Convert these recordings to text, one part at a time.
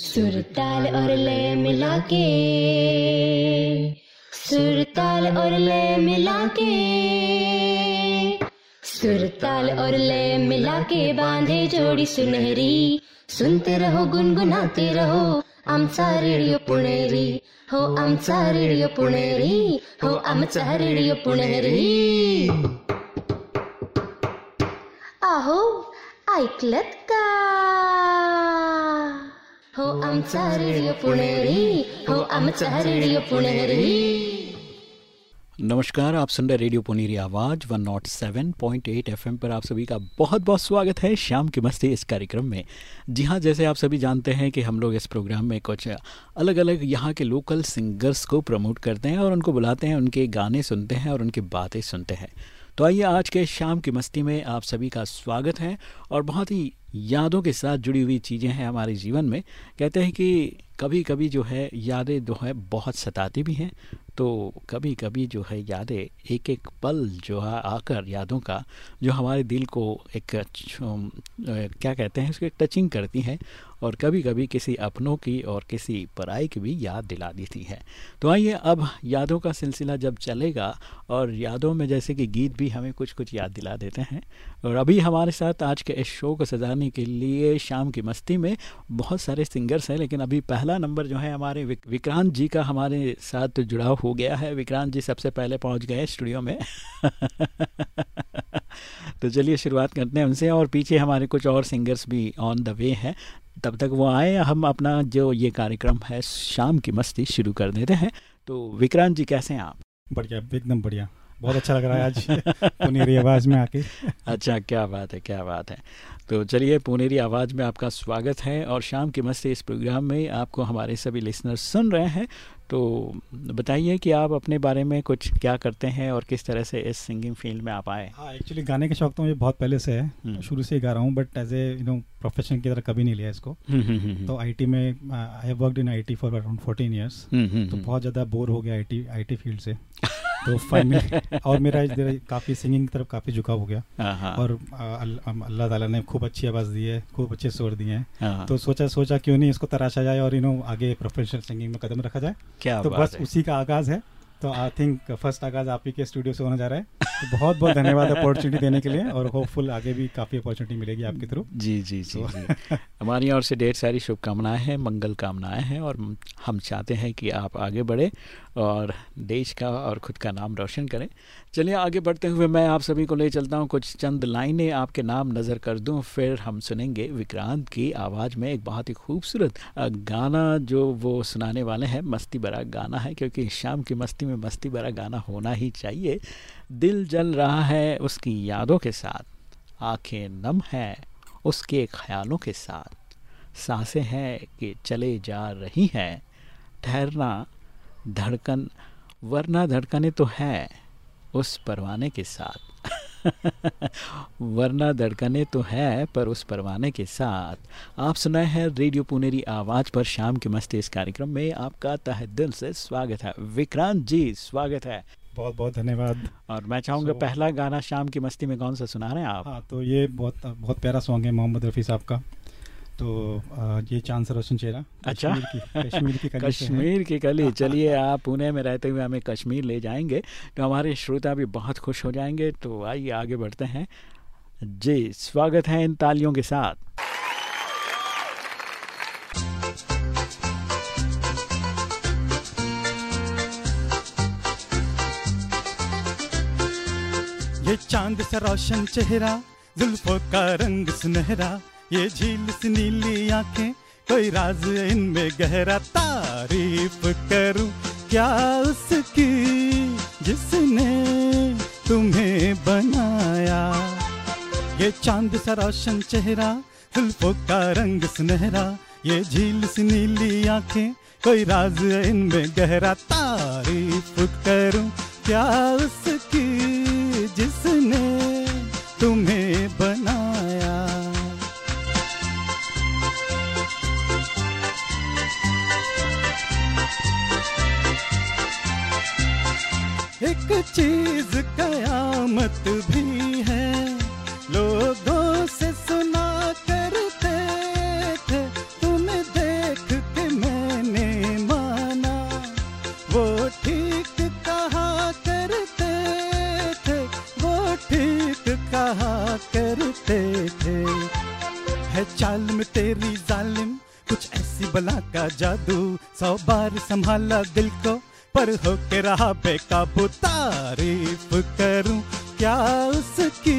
सुर ताल और लय मिला के सुर ताल और लय मिला के सुर ताल और लय मिला के बांधे जोड़ी सुनहरी। सुनते रहो, गुनगुनाते रहो, आमचा रेडिओ पुणेरी। हो आमचा रेडिओ पुणेरी, हो आमचा रेडिओ पुणेरी। आहो, ऐकलत का? हो आमचा रेडिओ पुणेरी हो आमचा रेडिओ पुणेरी नमस्कार, आप सुन रहे रेडियो पुनीरी आवाज़ 107.8 एफएम पर आप सभी का बहुत बहुत स्वागत है शाम की मस्ती इस कार्यक्रम में। जी हाँ जैसे आप सभी जानते हैं कि हम लोग इस प्रोग्राम में कुछ अलग अलग यहाँ के लोकल सिंगर्स को प्रमोट करते हैं और उनको बुलाते हैं, उनके गाने सुनते हैं और उनकी बातें सुनते हैं। तो आइए आज के शाम की मस्ती में आप सभी का स्वागत है और बहुत ही यादों के साथ जुड़ी हुई चीज़ें हैं हमारे जीवन में। कहते हैं कि कभी कभी जो है यादें जो है बहुत सताती भी हैं तो कभी कभी जो है यादें एक एक पल जो है आकर यादों का, जो हमारे दिल को एक क्या कहते हैं, उसको टचिंग करती हैं और कभी कभी किसी अपनों की और किसी पराई की भी याद दिला देती है। तो आइए अब यादों का सिलसिला जब चलेगा और यादों में जैसे कि गीत भी हमें कुछ कुछ याद दिला देते हैं और अभी हमारे साथ आज के इस शो को सजाने के लिए शाम की मस्ती में बहुत सारे सिंगर्स हैं, लेकिन अभी पहला नंबर जो है हमारे विक्रांत जी का हमारे साथ जुड़ाव हो गया है। विक्रांत जी सबसे पहले पहुँच गए स्टूडियो में। तो चलिए शुरुआत करते हैं उनसे और पीछे हमारे कुछ और सिंगर्स भी ऑन द वे हैं। तब तक वो आए हम अपना जो ये कार्यक्रम है शाम की मस्ती शुरू कर देते हैं। तो विक्रांत जी कैसे हैं आप? बढ़िया एकदम बढ़िया। बहुत अच्छा लग रहा है आज पुनेरी आवाज़ में आके। अच्छा क्या बात है क्या बात है। तो चलिए पुनेरी आवाज़ में आपका स्वागत है और शाम की मस्ती इस प्रोग्राम में आपको हमारे सभी लिसनर्स सुन रहे हैं। तो बताइए कि आप अपने बारे में कुछ क्या करते हैं और किस तरह से इस सिंगिंग फ़ील्ड में आप आए? हाँ एक्चुअली गाने का शौक तो मुझे बहुत पहले से है। हम्म। शुरू से ही गा रहा हूँ but as a you know profession की तरह कभी नहीं लिया इसको। हम्म, हम्म, तो आईटी में I have worked in IT for around fourteen years तो बहुत ज़्यादा बोर हो गया आईटी आईटी फ़ील्ड से। तो फाइनली और मेरा काफ़ी सिंगिंग की तरफ़ काफ़ी झुकाव हो गया। हाँ, हाँ। और अल्लाह ताला ने खूब अच्छी आवाज़ दी है खूब अच्छे स्वर दिए हैं। हाँ, तो सोचा सोचा क्यों नहीं इसको तराशा जाए और नो आगे प्रोफेशनल सिंगिंग में कदम रखा जाए। क्या तो बस उसी का आगाज़ है। तो आई थिंक फ़र्स्ट आगाज़ आप ही के स्टूडियो से होने जा रहा है। तो बहुत बहुत धन्यवाद अपॉर्चुनिटी देने के लिए और होपफुल आगे भी काफ़ी अपॉर्चुनिटी मिलेगी आपके थ्रू जी जी जी, तो जी। हमारी ओर से ढेर सारी शुभकामनाएँ हैं मंगल कामनाएँ हैं और हम चाहते हैं कि आप आगे बढ़े। और देश का और खुद का नाम रोशन करें। चलिए आगे बढ़ते हुए मैं आप सभी को ले चलता हूँ कुछ चंद लाइनें आपके नाम नज़र कर दूँ, फिर हम सुनेंगे विक्रांत की आवाज़ में एक बहुत ही खूबसूरत गाना जो वो सुनाने वाले हैं। मस्ती भरा गाना है, क्योंकि शाम की मस्ती में मस्ती भरा गाना होना ही चाहिए। दिल जल रहा है उसकी यादों के साथ, आँखें नम हैं उसके ख्यालों के साथ, साँसें हैं कि चले जा रही हैं, ठहरना धड़कन वरना धड़कने तो है उस परवाने के साथ। वरना धड़कने तो है पर उस परवाने के साथ। आप सुनाए हैं रेडियो पुनेरी आवाज़ पर शाम की मस्ती इस कार्यक्रम में आपका तह दिल से स्वागत है। विक्रांत जी स्वागत है। बहुत बहुत धन्यवाद। और मैं चाहूँगा so, पहला गाना शाम की मस्ती में कौन सा सुना रहे हैं आप? हाँ तो ये बहुत बहुत प्यारा सॉन्ग है मोहम्मद रफ़ी साहब का। तो ये चाँद से रोशन चेहरा अच्छा। कश्मीर की कली कश्मीर की कली। चलिए आप पुणे में रहते हुए हमें कश्मीर ले जाएँगे तो हमारे श्रोता भी बहुत खुश हो जाएँगे। तो आइए आगे बढ़ते हैं। जी स्वागत है इन तालियों के साथ। ये चाँद सा रोशन चेहरा जुल्फों का रंग सुनहरा ये झील सी नीली आँखें, कोई राज इनमें गहरा तारीफ़ करूँ। क्या उसकी जिसने तुम्हें बनाया? ये चाँद सा रोशन चेहरा जुल्फों का रंग सुनहरा। ये झील सी नीली आँखें, कोई राज इनमें गहरा तारीफ़ करूँ। क्या उसकी जिसने तुम्हें कयामत भी है। लोगों से सुना करते थे तुम्हें देख के मैंने माना। वो ठीक कहा करते थे, वो ठीक कहा करते थे। है चाल में तेरी जालिम, कुछ ऐसी बला का जादू, सौ बार संभाला दिल को। पर हो के रहा बेकाबू तारीफ़ करूँ, क्या उसकी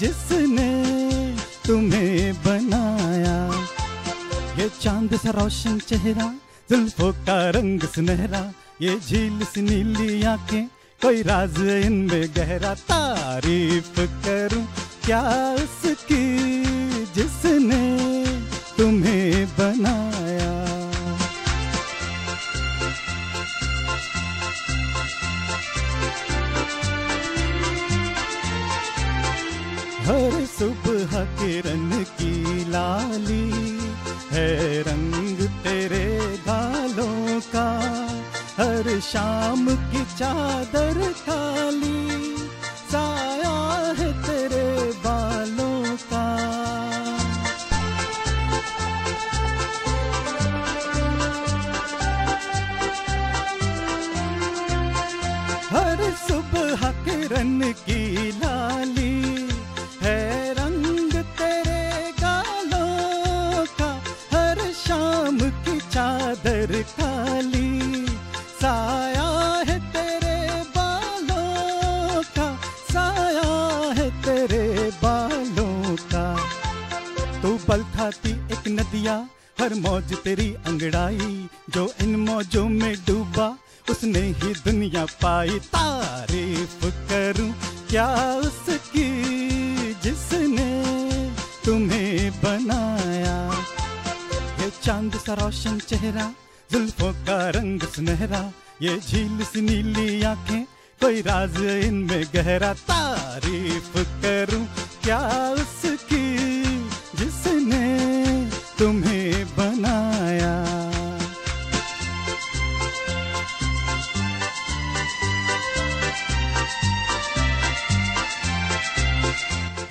जिसने तुम्हें बनाया? ये चाँद सा रोशन चेहरा, जुल्फों का रंग सुनहरा, ये झील सी नीली आँखें, कोई राज इनमें गहरा तारीफ़ करूँ, क्या उसकी जिसने तुम्हें बनाया? किरण की लाली है रंग तेरे गालों का। हर शाम की चादर खाली हर मौज तेरी अंगड़ाई, जो इन मौजों में डूबा, उसने ही दुनिया पाई। तारीफ़ करूँ क्या उसकी जिसने तुम्हें बनाया? ये चाँद सा रोशन चेहरा, जुल्फों का रंग सुनहरा, ये झील सी नीली आँखें, कोई राज इनमें गहरा। तारीफ़ करूँ क्या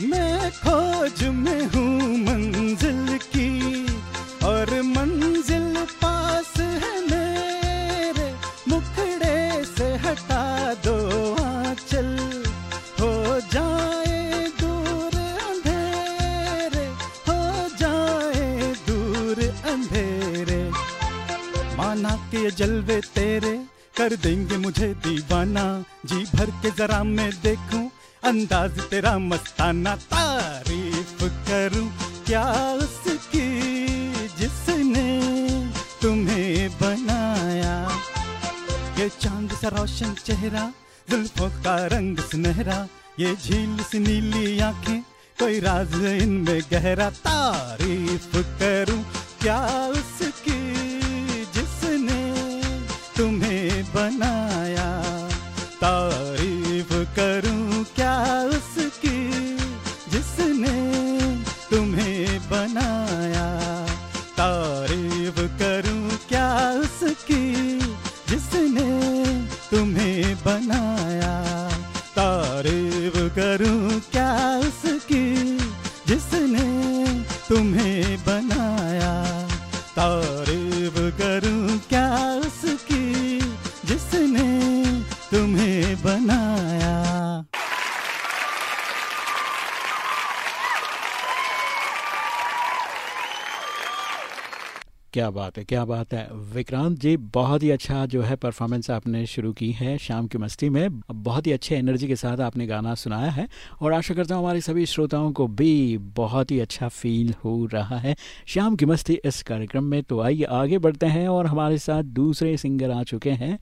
मैं खोज में हूँ मंजिल की, और मंजिल पास है मेरे। मुखड़े से हटा दो आंचल, हो जाए दूर अंधेरे, हो जाए दूर अंधेरे। माना के जलवे तेरे, कर देंगे मुझे दीवाना। जी भर के जरा मैं देखूँ अंदाज तेरा मस्ताना तारीफ़ करूँ, क्या उसकी जिसने तुम्हें बनाया? ये चाँद सा रोशन चेहरा, जुल्फों का रंग सुनहरा, ये झील सी नीली आँखें, कोई राज इनमें गहरा, तारीफ़ करूँ, क्या उसकी क्या बात है, क्या बात है। विक्रांत जी, बहुत ही अच्छा जो है परफॉर्मेंस आपने शुरू की है शाम की मस्ती में। बहुत ही अच्छे एनर्जी के साथ आपने गाना सुनाया है और आशा करता हूँ हमारे सभी श्रोताओं को भी बहुत ही अच्छा फील हो रहा है। शाम की मस्ती इस कार्यक्रम में तो आइए, आगे बढ़ते हैं और हमारे साथ दूसरे सिंगर आ चुके हैं,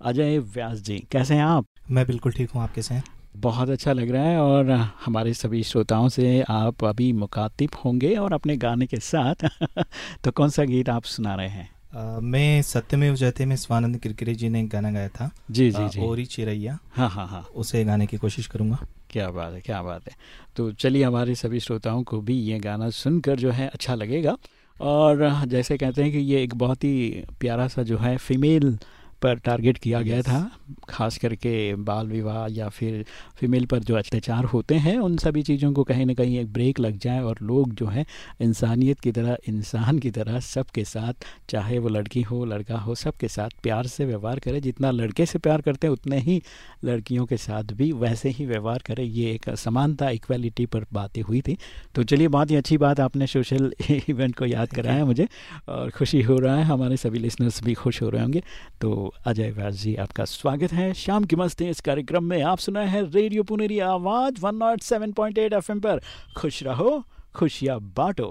अजय व्यास जी। कैसे हैं आप? मैं बिल्कुल ठीक हूँ आप कैसे हैं? बहुत अच्छा लग रहा है और हमारे सभी श्रोताओं से आप अभी मुखातिब होंगे और अपने गाने के साथ तो कौन सा गीत आप सुना रहे हैं? आ, मैं सत्यमेव जयते में स्वानंद किरकिरे जी ने एक गाना गाया था। जी जी जी। ओरी चिरैया। हाँ हाँ हाँ। उसे गाने की कोशिश करूँगा। क्या बात है क्या बात है। तो चलिए हमारे सभी श्रोताओं को भी ये गाना सुनकर जो है अच्छा लगेगा। और जैसे कहते हैं कि ये एक बहुत ही प्यारा सा जो है फीमेल पर टारगेट किया गया था खास करके बाल विवाह या फिर फीमेल पर जो अत्याचार होते हैं उन सभी चीज़ों को कहीं ना कहीं एक ब्रेक लग जाए और लोग जो है इंसानियत की तरह इंसान की तरह सबके साथ चाहे वो लड़की हो लड़का हो सबके साथ प्यार से व्यवहार करें। जितना लड़के से प्यार करते हैं उतने ही लड़कियों के साथ भी वैसे ही व्यवहार करें। ये एक समानता इक्वलिटी पर बातें हुई थी। तो चलिए बहुत ही अच्छी बात आपने सोशल इवेंट को याद कराया मुझे और खुशी हो रहा है। हमारे सभी लिसनर्स भी खुश हो रहे होंगे। तो अजय व्यास जी आपका स्वागत है। शाम की मस्ती इस कार्यक्रम में आप सुना है radio Puneri Awaaz one not seven point eight F पर। खुश रहो, खुशियाँ बांटो।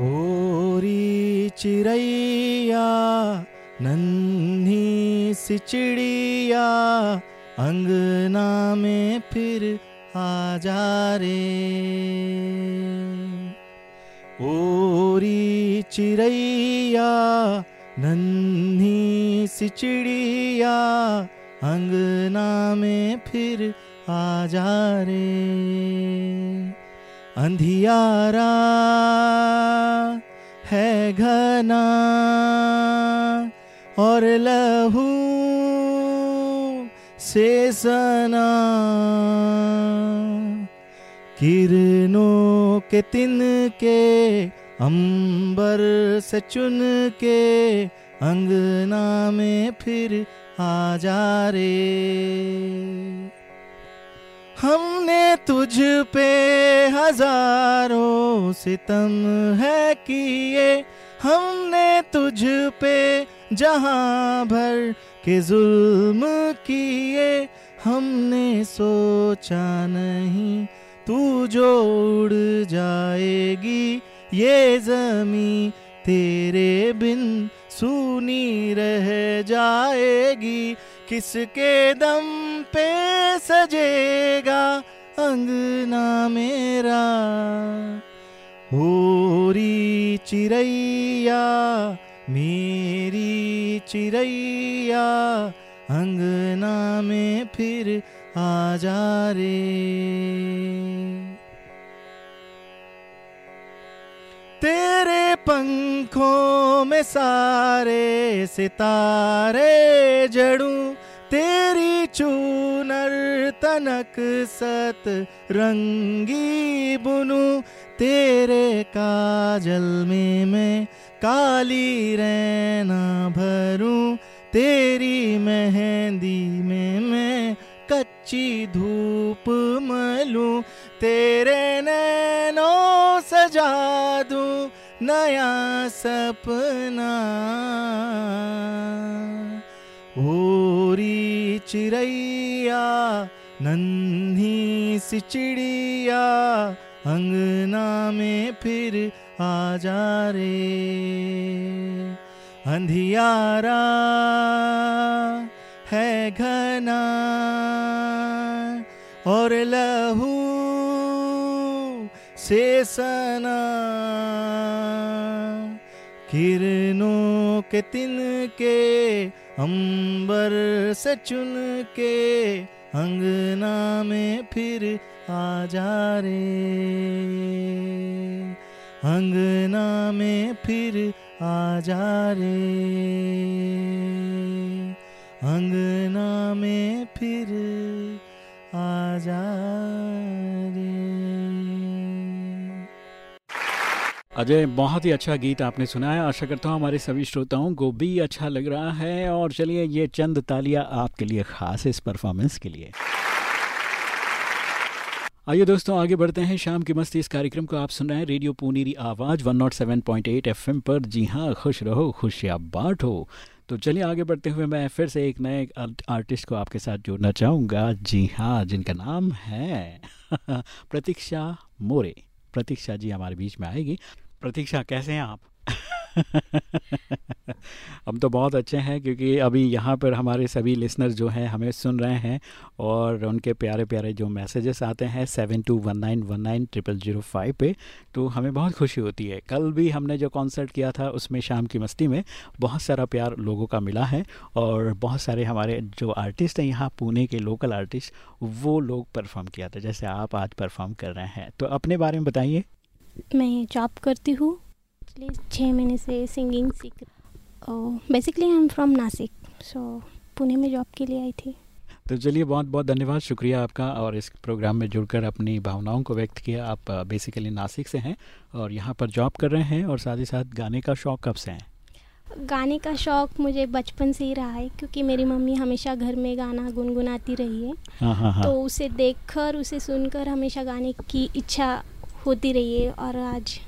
ओरी चिड़ैया नन्ही सी चिड़िया अंगना में फिर आ जा रे। ओरी चिड़ैया नन्ही सी चिड़िया अंगना में फिर आ जा रे। अंधियारा है घना और लहू से सना। किरणों के तिन के, अंबर से चुन के, अंगना में फिर आ जा रे। हमने तुझ पे हज़ारों सितम है किए, हमने तुझ पे जहाँ भर के जुल्म किए, हमने सोचा नहीं तू जो उड़ जाएगी, ये जमी तेरे बिन सुनी रह जाएगी। किसके दम पे सजेगा अंगना मेरा? होरी चिड़ैया मेरी चिड़ैया अंगना में फिर आ जा रे तेरे पंखों में सारे सितारे जड़ूं, तेरी चूनर तनक सत रंगी बुनू, तेरे काजल में मैं काली रैना भरूं, तेरी मेहंदी में मैं कच्ची धूप मलूं, तेरे नैनों सजा दूँ नया सपना। होरी चिड़ैया नन्ही सी चिड़िया, अंगना में फिर आ जा रे, अंधियारा। है घना और लहू से सना किरणों के तिन के, अंबर से चुन के, अंगना में फिर आ जा रे। अंगना में फिर आ जा रे। अंगना में फिर आ जा अजय, बहुत ही अच्छा गीत आपने सुना है आशा करता हूँ हमारे सभी श्रोताओं को भी अच्छा लग रहा है। और चलिए, ये चंद तालियाँ आपके लिए खास इस परफॉर्मेंस के लिए। आइए दोस्तों, आगे बढ़ते हैं। शाम की मस्ती इस कार्यक्रम को आप सुन रहे हैं रेडियो पुनीरी आवाज़ 107.8 एफएम पर। जी हाँ खुश रहो, खुशियाँ बांटो। तो चलिए आगे बढ़ते हुए मैं फिर से एक नए आर्टिस्ट को आपके साथ जोड़ना चाहूँगा। जी हाँ जिनका नाम है प्रतीक्षा मोरे। प्रतीक्षा जी हमारे बीच में आएगी। प्रतीक्षा, कैसे हैं आप? हम तो बहुत अच्छे हैं क्योंकि अभी यहाँ पर हमारे सभी लिसनर जो हैं, हमें सुन रहे हैं और उनके प्यारे प्यारे जो मैसेजेस आते हैं seven two one nine one nine triple zero five पे तो हमें बहुत खुशी होती है। कल भी हमने जो कॉन्सर्ट किया था, उसमें शाम की मस्ती में बहुत सारा प्यार लोगों का मिला है और बहुत सारे हमारे जो आर्टिस्ट हैं यहाँ, पुणे के लोकल आर्टिस्ट वो लोग परफॉर्म किया था, जैसे आप आज परफॉर्म कर रहे हैं। तो अपने बारे में बताइए। मैं जॉब करती हूँ पिछले छः महीने से सिंगिंग सीख basically I am from Nashik so Pune में जॉब के लिए आई थी। तो चलिए बहुत बहुत धन्यवाद शुक्रिया आपका। और इस प्रोग्राम में जुड़कर अपनी भावनाओं को व्यक्त किया। आप बेसिकली नासिक से हैं और यहाँ पर जॉब कर रहे हैं और साथ ही साथ गाने का शौक़ कब से हैं? गाने का शौक़ मुझे बचपन से ही रहा है क्योंकि मेरी मम्मी हमेशा घर में गाना गुनगुनाती रही है। हाँ हाँ हाँ। तो उसे देखकर उसे सुनकर हमेशा गाने की इच्छा होती रही है और आज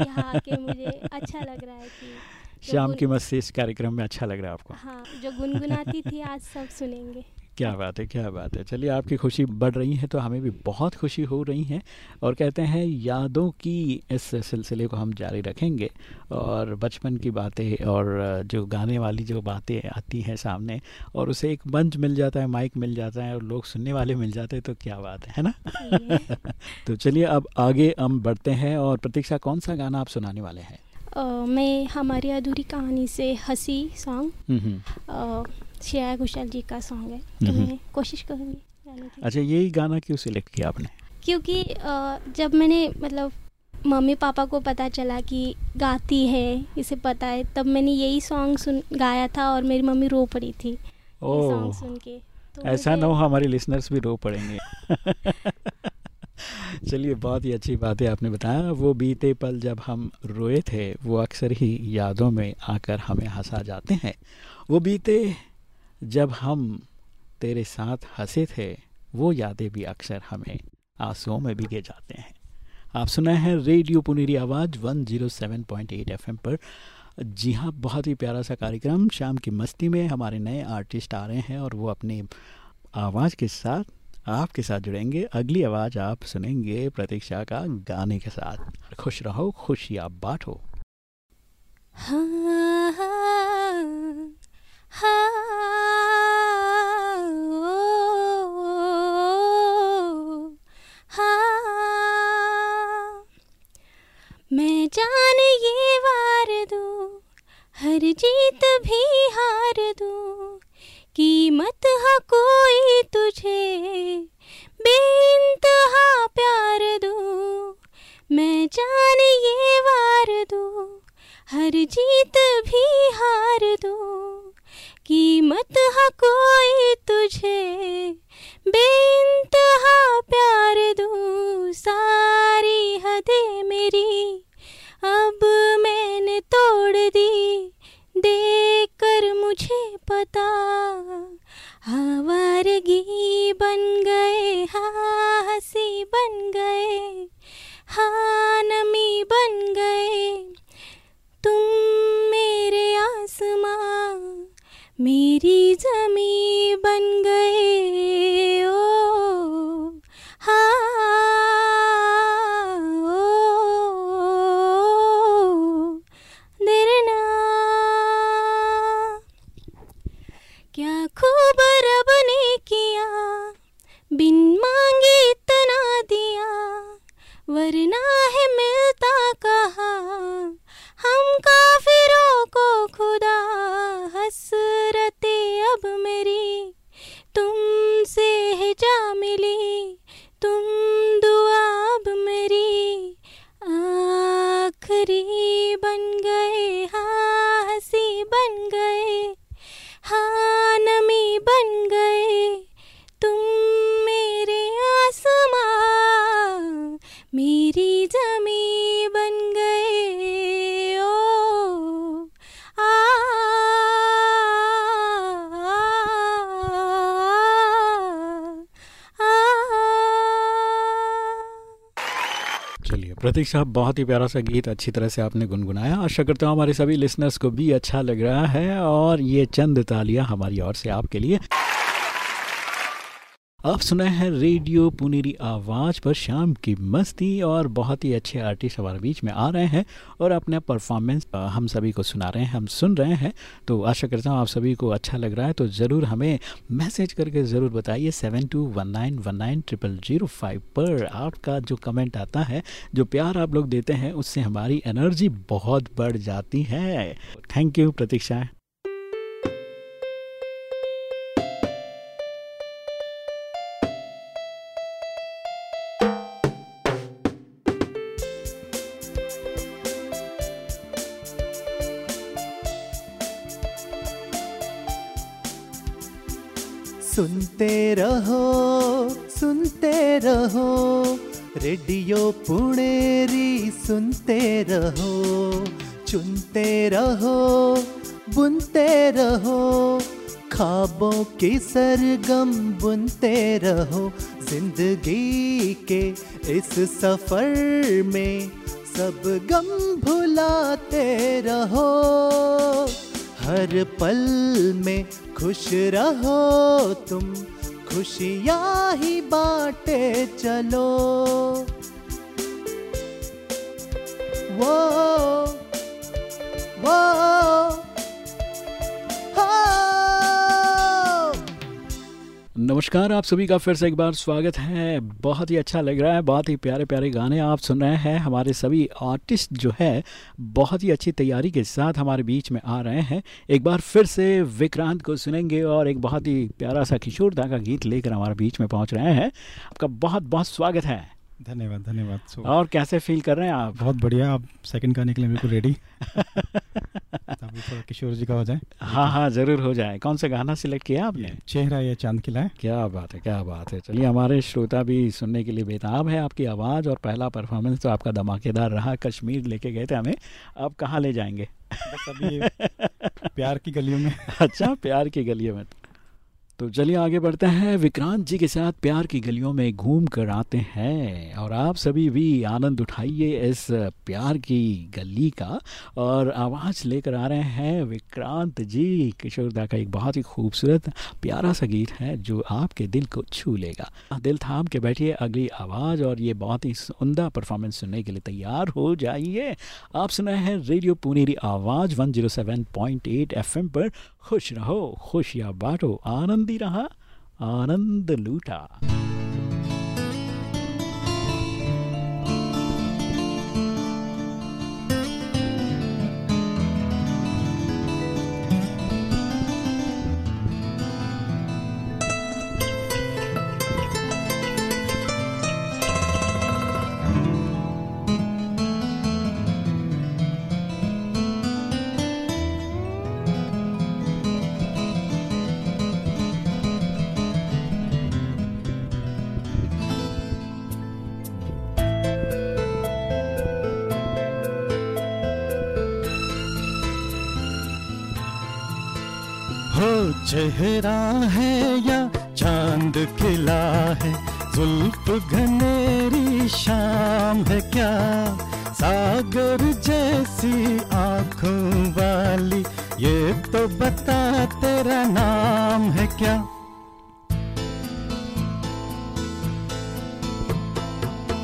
यहाँ आके मुझे अच्छा लग रहा है कि शाम की मस्ती इस कार्यक्रम में अच्छा लग रहा है आपको। हाँ जो गुनगुनाती थी आज सब सुनेंगे। क्या बात है क्या बात है। चलिए आपकी खुशी बढ़ रही है तो हमें भी बहुत खुशी हो रही है और कहते हैं यादों की इस सिलसिले को हम जारी रखेंगे और बचपन की बातें और जो गाने वाली जो बातें आती हैं सामने और उसे एक मंच मिल जाता है माइक मिल जाता है और लोग सुनने वाले मिल जाते हैं तो क्या बात है है ना? तो चलिए अब आगे हम बढ़ते हैं और प्रतीक्षा कौन सा गाना आप सुनाने वाले हैं? मैं हमारी अधूरी कहानी से हँसी सॉन्ग श्रेया घोषाल जी का सॉन्ग है तो हम्म। मैं कोशिश करूँगी अच्छा यही गाना क्यों सिलेक्ट किया आपने? क्योंकि जब मैंने मतलब मम्मी पापा को पता चला कि गाती है इसे पता है तब मैंने यही सॉन्ग सुन गाया था और मेरी मम्मी रो पड़ी थी। सॉन्ग सुन के। तो ऐसा ना हो हमारे लिसनर्स भी रो पड़ेंगे। चलिए बहुत ही अच्छी बात है आपने बताया। वो बीते पल जब हम रोए थे वो अक्सर ही यादों में आकर हमें हंसा जाते हैं। वो बीते जब हम तेरे साथ हंसे थे वो यादें भी अक्सर हमें आंसुओं में भिगे जाते हैं। आप सुना है रेडियो पुनेरी आवाज़ 107.8 एफएम पर। जी हाँ बहुत ही प्यारा सा कार्यक्रम। शाम की मस्ती में हमारे नए आर्टिस्ट आ रहे हैं और वो अपनी आवाज़ के साथ आपके साथ जुड़ेंगे। अगली आवाज़ आप सुनेंगे प्रतीक्षा का गाने के साथ। खुश रहो खुशियाँ बांटो। हाँ, हाँ, मैं जान ये वार दूँ, हर जीत भी हार दूँ, कीमत हा कोई तुझे, बेइंतहा प्यार दूँ। मैं जान ये वार दूँ, हर जीत भी हार दूँ। कीमत हा कोई तुझे, बेइंतहा प्यार दूँ, सारी हदें मेरी, अब मैंने तोड़ दी देख कर मुझे पता, आवारगी बन गए हाँ हँसी बन गए हाँ नमी बन गए, तुम मेरे आसमां मेरी जमी बन गए प्रतीक साहब, बहुत ही प्यारा सा गीत अच्छी तरह से आपने गुनगुनाया। आशा करता हूँ हमारे सभी लिसनर्स को भी अच्छा लग रहा है। और ये चंद तालियाँ हमारी ओर से आपके लिए आप सुना है रेडियो पुनेरी आवाज़ पर शाम की मस्ती और बहुत ही अच्छे आर्टिस्ट हमारे बीच में आ रहे हैं और अपना परफॉर्मेंस हम सभी को सुना रहे हैं, हम सुन रहे हैं। तो आशा करता हूँ आप सभी को अच्छा लग रहा है तो ज़रूर हमें मैसेज करके ज़रूर बताइए seven two one nine one nine triple zero five पर आपका जो कमेंट आता है, जो प्यार आप लोग देते हैं, उससे हमारी एनर्जी बहुत बढ़ जाती है। Thank you Pratiksha. सरगम बुनते रहो ज़िंदगी के इस सफ़र में। सब गम भुलाते रहो, हर पल में खुश रहो तुम, खुशियाँ ही बांटे चलो। वो वो। नमस्कार, आप सभी का फिर से एक बार स्वागत है। बहुत ही अच्छा लग रहा है, बहुत ही प्यारे प्यारे गाने आप सुन रहे हैं। हमारे सभी आर्टिस्ट जो है, बहुत ही अच्छी तैयारी के साथ हमारे बीच में आ रहे हैं। एक बार फिर से विक्रांत को सुनेंगे और एक बहुत ही प्यारा सा किशोरदा का गीत लेकर हमारे बीच में पहुँच रहे हैं। आपका बहुत बहुत स्वागत है। धन्यवाद धन्यवाद। और कैसे फील कर रहे हैं आप? बहुत बढ़िया आप सेकंड गाने के लिए बिल्कुल रेडी थोड़ा किशोर जी का हो जाए। हाँ हाँ ज़रूर हो जाए। कौन सा गाना सिलेक्ट किया आपने? चेहरा या चाँद किला है। क्या बात है क्या बात है। चलिए हमारे श्रोता भी सुनने के लिए बेताब है। आपकी आवाज़ और पहला परफॉर्मेंस तो आपका धमाकेदार रहा। कश्मीर लेके गए थे हमें। अब कहाँ ले जाएँगे? बस अभी प्यार की गलियों में। अच्छा प्यार की गलियों में। तो चलिए आगे बढ़ते हैं। विक्रांत जी के साथ प्यार की गलियों में घूम कर आते हैं और आप सभी भी आनंद उठाइए इस प्यार की गली का और आवाज़ लेकर आ रहे हैं विक्रांत जी। किशोरदा का एक बहुत ही खूबसूरत, प्यारा सा गीत है जो आपके दिल को छू लेगा। दिल थाम के बैठिए, अगली आवाज़ और ये बहुत ही उमदा परफॉर्मेंस सुनने के लिए तैयार हो जाइए। आप सुना है radio Puneri Awaaz one zero पर। खुश रहो खुशियाँ बांटो आनंदी रहा आनंद लूटा। चेहरा है या चाँद खिला है? जुल्फ घनेरी शाम है क्या? सागर जैसी आँखों वाली, ये तो बता तेरा नाम है क्या?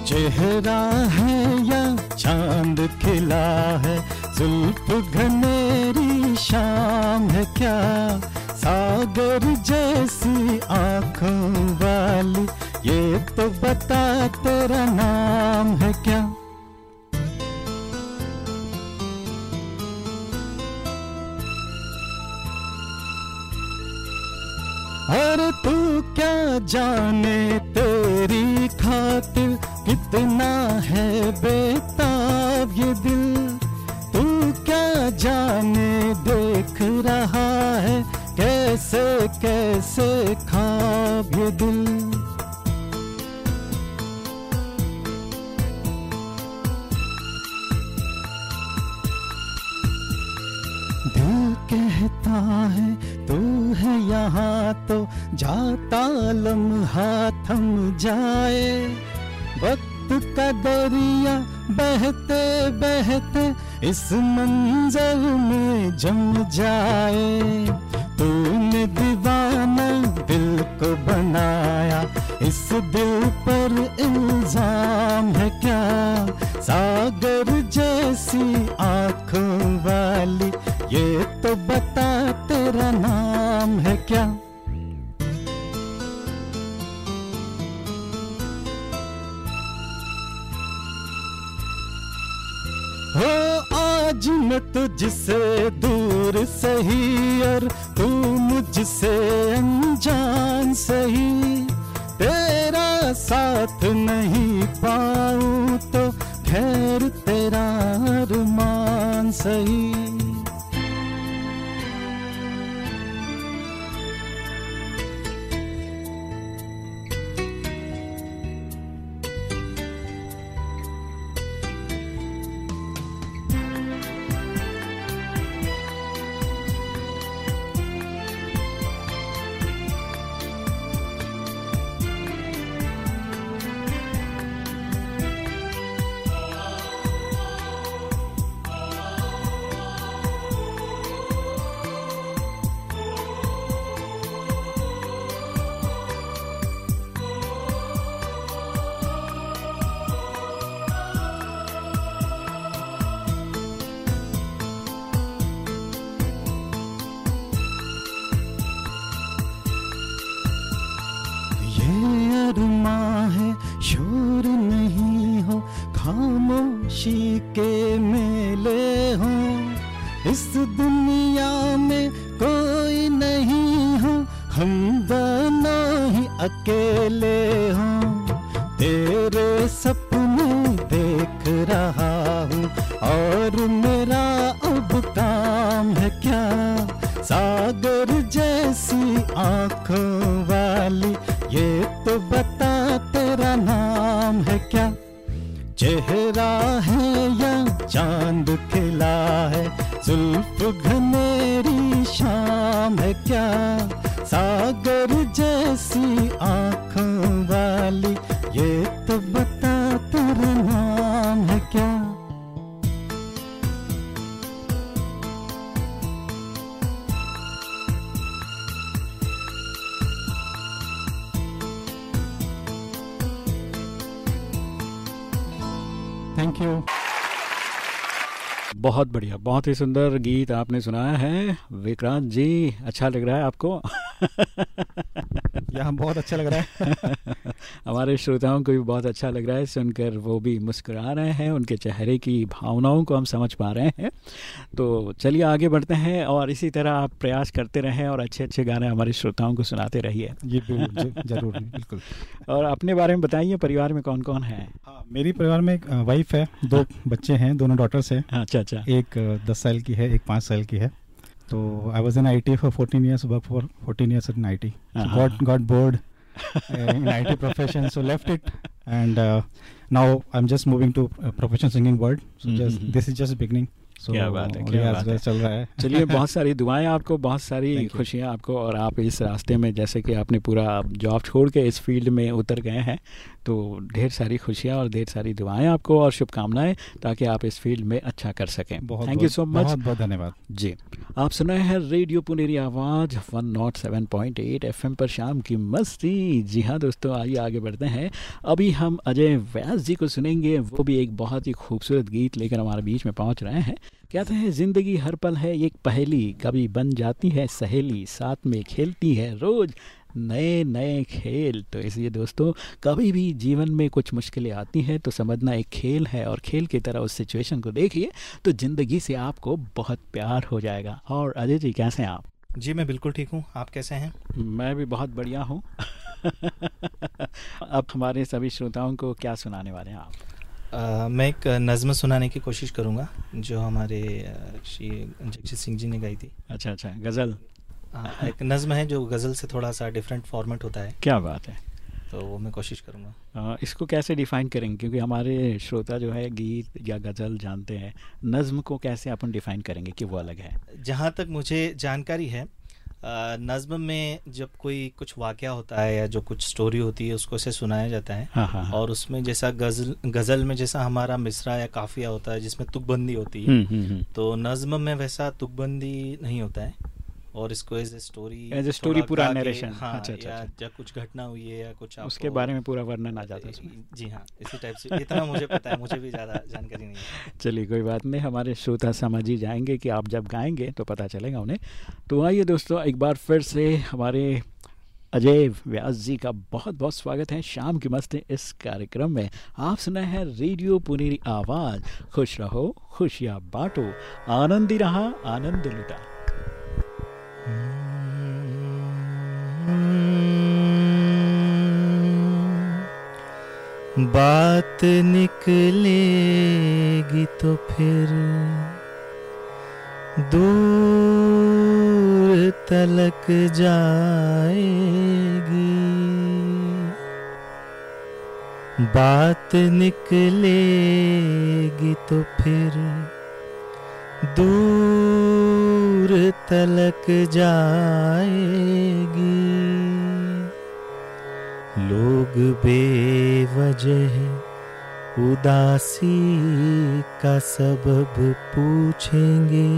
चेहरा है या चाँद खिला है? जुल्फ घनेरी शाम है क्या? सागर जैसी आँखों वाली, ये तो बता तेरा नाम है क्या? और तू क्या जाने तेरी खातिर कितना है बेताब ये दिल? तू क्या जाने है कैसे कैसे खाब ये दिल? दिल कहता है, तू है यहाँ तो जाता लम्हा थम जाए। वक्त का दरिया बहते बहते इस मंजर में जम जाए। तूने दीवाना दिल को बनाया। इस दिल पर इल्ज़ाम है क्या? सागर जैसी आँखों वाली, ये तो बता तेरा नाम है क्या? हो आज मैं तुझसे दूर सही और तू मुझसे अनजान सही तेरा साथ नहीं पाऊँ तो खैर तेरा अरमान सही। अकेले हूँ तेरे सपने देख रहा हूँ और मेरा बहुत ही सुंदर गीत आपने सुनाया है। विक्रांत जी अच्छा लग रहा है आपको? यहाँ बहुत अच्छा लग रहा है। हमारे श्रोताओं को भी बहुत अच्छा लग रहा है सुनकर वो भी मुस्कुरा रहे हैं उनके चेहरे की भावनाओं को हम समझ पा रहे हैं। तो चलिए आगे बढ़ते हैं और इसी तरह आप प्रयास करते रहें और अच्छे अच्छे गाने हमारे श्रोताओं को सुनाते रहिए। जी बिल्कुल ज़रूर बिल्कुल। और अपने बारे में बताइए परिवार में कौन कौन है? हाँ मेरी परिवार में एक वाइफ है दो बच्चे हैं दोनों डॉटर्स हैं। अच्छा अच्छा। एक दस साल की है एक पाँच साल की है। So I was in IT for 14 years, worked for 14 years in IT. Uh-huh. Got got bored uh, in IT profession, so left it. And uh, now I'm just moving to uh, professional singing world. So mm-hmm. just this is just beginning. So, क्या बात है क्या बात है। चल रहा है। चलिए बहुत सारी दुआएँ आपको बहुत सारी खुशियाँ आपको और आप इस रास्ते में जैसे कि आपने पूरा जॉब छोड़ के इस फ़ील्ड में उतर गए हैं तो ढेर सारी खुशियाँ और ढेर सारी दुआएँ आपको और शुभकामनाएँ ताकि आप इस फ़ील्ड में अच्छा कर सकें। थैंक यू सो मच बहुत बहुत धन्यवाद। जी। आप सुनाए हैं radio Puneri Awaaz one not seven point eight F पर शाम की मस्ती। जी हाँ दोस्तों आइए आगे बढ़ते हैं। अभी हम अजय व्यास जी को सुनेंगे वो भी एक बहुत ही खूबसूरत गीत लेकर हमारे बीच में पहुँच रहे हैं। कहते हैं ज़िंदगी हर पल है? एक पहेली कभी बन जाती है सहेली साथ में खेलती है रोज़ नए नए खेल। तो इसलिए दोस्तों कभी भी जीवन में कुछ मुश्किलें आती हैं तो समझना एक खेल है और खेल की तरह उस सिचुएशन को देखिए तो ज़िंदगी से आपको बहुत प्यार हो जाएगा। और अजय जी कैसे हैं आप? जी मैं बिल्कुल ठीक हूँ। आप कैसे हैं? मैं भी बहुत बढ़िया हूँ। अब हमारे सभी श्रोताओं को क्या सुनाने वाले हैं आप? आ, मैं एक नज़म सुनाने की कोशिश करूँगा जो हमारे श्री जगजीत सिंह जी ने गाई थी। अच्छा अच्छा गज़ल? एक नज़म है जो गज़ल से थोड़ा सा डिफरेंट फॉर्मेट होता है। क्या बात है। तो वो मैं कोशिश करूँगा। इसको कैसे डिफाइन करेंगे? क्योंकि हमारे श्रोता जो है गीत या गज़ल जानते हैं। नज़म को कैसे अपन डिफाइन करेंगे कि वो अलग है? जहाँ तक मुझे जानकारी है नज्म में जब कोई कुछ वाक़ होता है या जो कुछ स्टोरी होती है उसको से सुनाया जाता है हाँ हाँ, हाँ। और उसमें जैसा गज़ल गज़ल में जैसा हमारा मिसरा या काफिया होता है जिसमें तुकबंदी होती है हुँ हम्म, हम्म। तो नज्म में वैसा तुकबंदी नहीं होता है और इसको as a story as a story पूरा नरेशन हाँ, अच्छा, अच्छा, या अच्छा। कुछ घटना हुई है या कुछ उसके बारे में पूरा वर्णन आ जाता है जी हाँ इसी टाइप से इतना मुझे पता है मुझे भी ज़्यादा जानकारी नहीं है। चलिए कोई बात नहीं हमारे श्रोता समझ ही जाएँगे कि आप जब गाएँगे तो पता चलेगा उन्हें। तो आइए दोस्तों एक बार फिर से हमारे अजय व्यास जी का बहुत बहुत स्वागत है। शाम की मस्त इस कार्यक्रम में। आप सुना है रेडियो पुनेरी आवाज़। खुश रहो खुशियाँ बांटो। आनंदी रहा आनंद लुटा। बात निकलेगी तो फिर दूर तलक जाएगी। बात निकलेगी तो फिर दूर तलक जाएगी। लोग बेवजह उदासी का सबब पूछेंगे,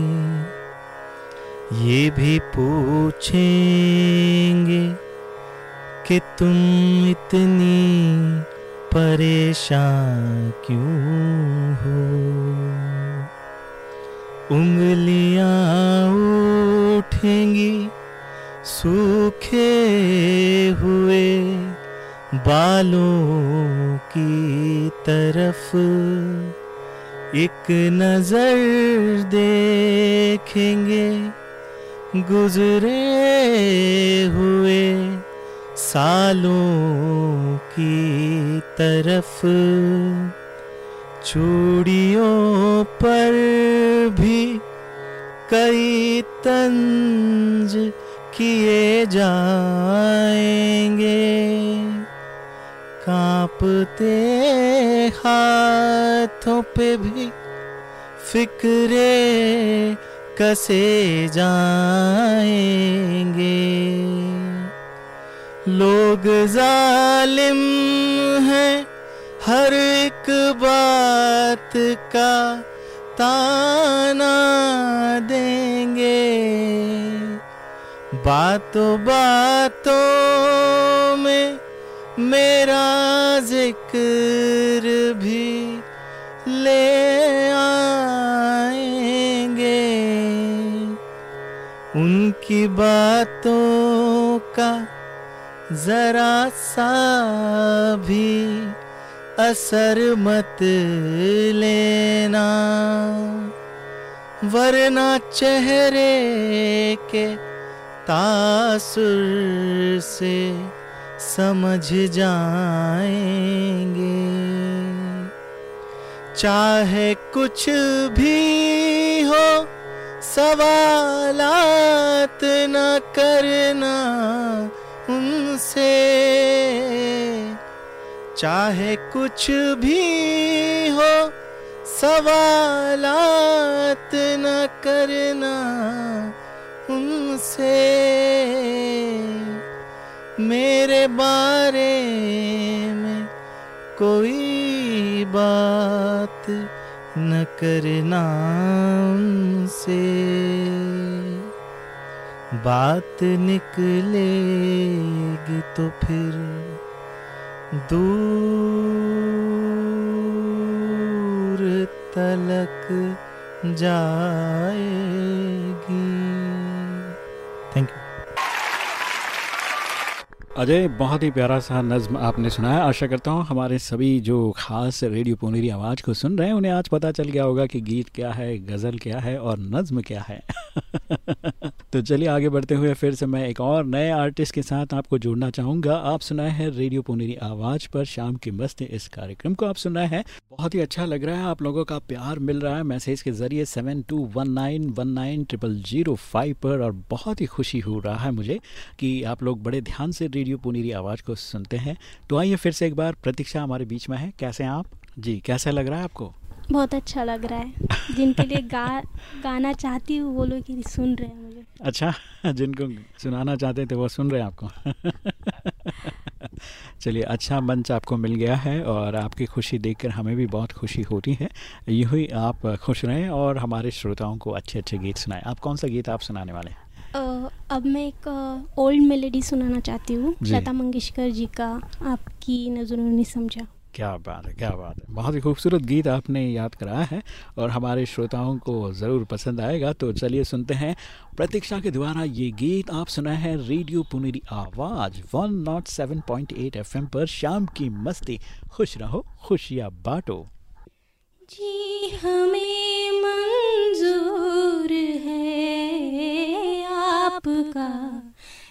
ये भी पूछेंगे कि तुम इतनी परेशान क्यों हो? उंगलियाँ उठेंगी, सूखे हुए बालों की तरफ़। एक नज़र देखेंगे, गुजरे हुए सालों की तरफ़। चूड़ियों पर भी कई तंज किए जाएँगे। कांपते हाथों पे भी फिक्रे कसे जाएँगे। लोग जालिम हैं हर एक बात का ताना देंगे। बातों बातों में मेरा ज़िक्र भी ले आएँगे। उनकी बातों का जरा सा भी असर मत लेना, वरना चेहरे के तासुर से समझ जाएँगे। चाहे कुछ भी हो, सवालात न करना उनसे। चाहे कुछ भी हो, सवालात न करना उनसे। मेरे बारे में कोई बात न करना उनसे। बात निकलेगी तो फिर दूर तलक जाएगी। थैंक यू अजय, बहुत ही प्यारा सा नज्म आपने सुनाया। आशा करता हूँ हमारे सभी जो खास रेडियो पुनेरी आवाज़ को सुन रहे हैं, उन्हें आज पता चल गया होगा कि गीत क्या है, गज़ल क्या है और नज्म क्या है। तो चलिए आगे बढ़ते हुए फिर से मैं एक और नए आर्टिस्ट के साथ आपको जोड़ना चाहूँगा। आप सुनाए हैं रेडियो पुनेरी आवाज़ पर शाम की मस्त। इस कार्यक्रम को आप सुना है। बहुत ही अच्छा लग रहा है। आप लोगों का प्यार मिल रहा है। मैसेज के ज़रिए seven two one nine one nine triple zero five पर और बहुत ही खुशी हो रहा है मुझे कि आप लोग बड़े ध्यान से रेडियो पुनेरी आवाज़ को सुनते हैं। तो आइए फिर से एक बार प्रतीक्षा हमारे बीच में है। कैसे हैं आप? जी, कैसा लग रहा है आपको? बहुत अच्छा लग रहा है। जिनके लिए गा गाना चाहती हूँ वो लोग सुन रहे हैं मुझे। अच्छा जिनको सुनाना चाहते थे वो सुन रहे हैं आपको। चलिए अच्छा मंच आपको मिल गया है और आपकी खुशी देखकर हमें भी बहुत खुशी होती है। यूँ ही आप खुश रहें और हमारे श्रोताओं को अच्छे अच्छे गीत सुनाएँ। आप कौन सा गीत आप सुनाने वाले हैं? अब मैं एक ओल्ड मेलेडी सुनाना चाहती हूँ। लता मंगेशकर जी का आपकी नज़रों ने समझा। क्या बात है, क्या बात है। बहुत ही खूबसूरत गीत आपने याद कराया है और हमारे श्रोताओं को ज़रूर पसंद आएगा तो चलिए सुनते हैं। प्रतीक्षा के द्वारा ये गीत आप सुना है radio Puneri Awaaz one not seven point eight FM पर। शाम की मस्ती, खुश रहो, खुशियाँ बांटो। जी, हमें मंजूर है आपका।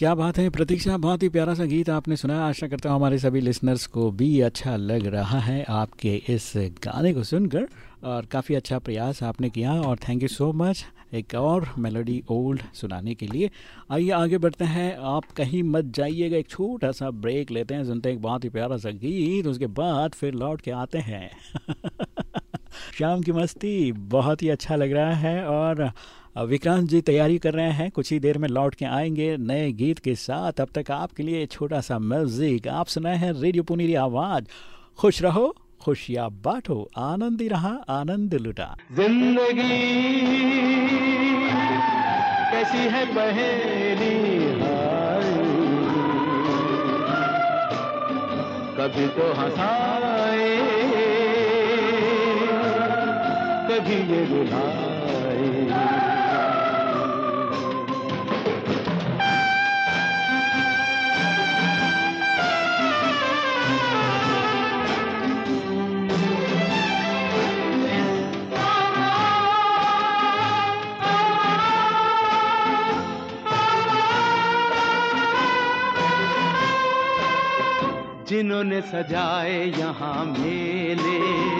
क्या बात है? प्रतीक्षा, बहुत ही प्यारा सा गीत आपने सुना। आशा करता हूँ हमारे सभी लिसनर्स को भी अच्छा लग रहा है आपके इस गाने को सुनकर और काफ़ी अच्छा प्रयास आपने किया और थैंक यू सो मच एक और मेलोडी ओल्ड सुनाने के लिए। आइए, आगे बढ़ते हैं। आप कहीं मत जाइएगा, एक छोटा सा ब्रेक लेते हैं, सुनते हैं एक बहुत ही प्यारा सा गीत, उसके बाद फिर लौट के आते हैं। शाम की मस्ती बहुत ही अच्छा लग रहा है और विक्रांत जी तैयारी कर रहे हैं, कुछ ही देर में लौट के आएँगे नए गीत के साथ। अब तक आपके लिए छोटा सा म्यूज़िक। आप सुनाए हैं रेडियो पुनीरी आवाज़। खुश रहो, खुशियाँ बांटो, आनंद रहा, आनंद लुटा। ज़िंदगी कैसी है पहेली कभी तो हंसाए कभी ये रुलाए जिन्होंने सजाए यहाँ मेले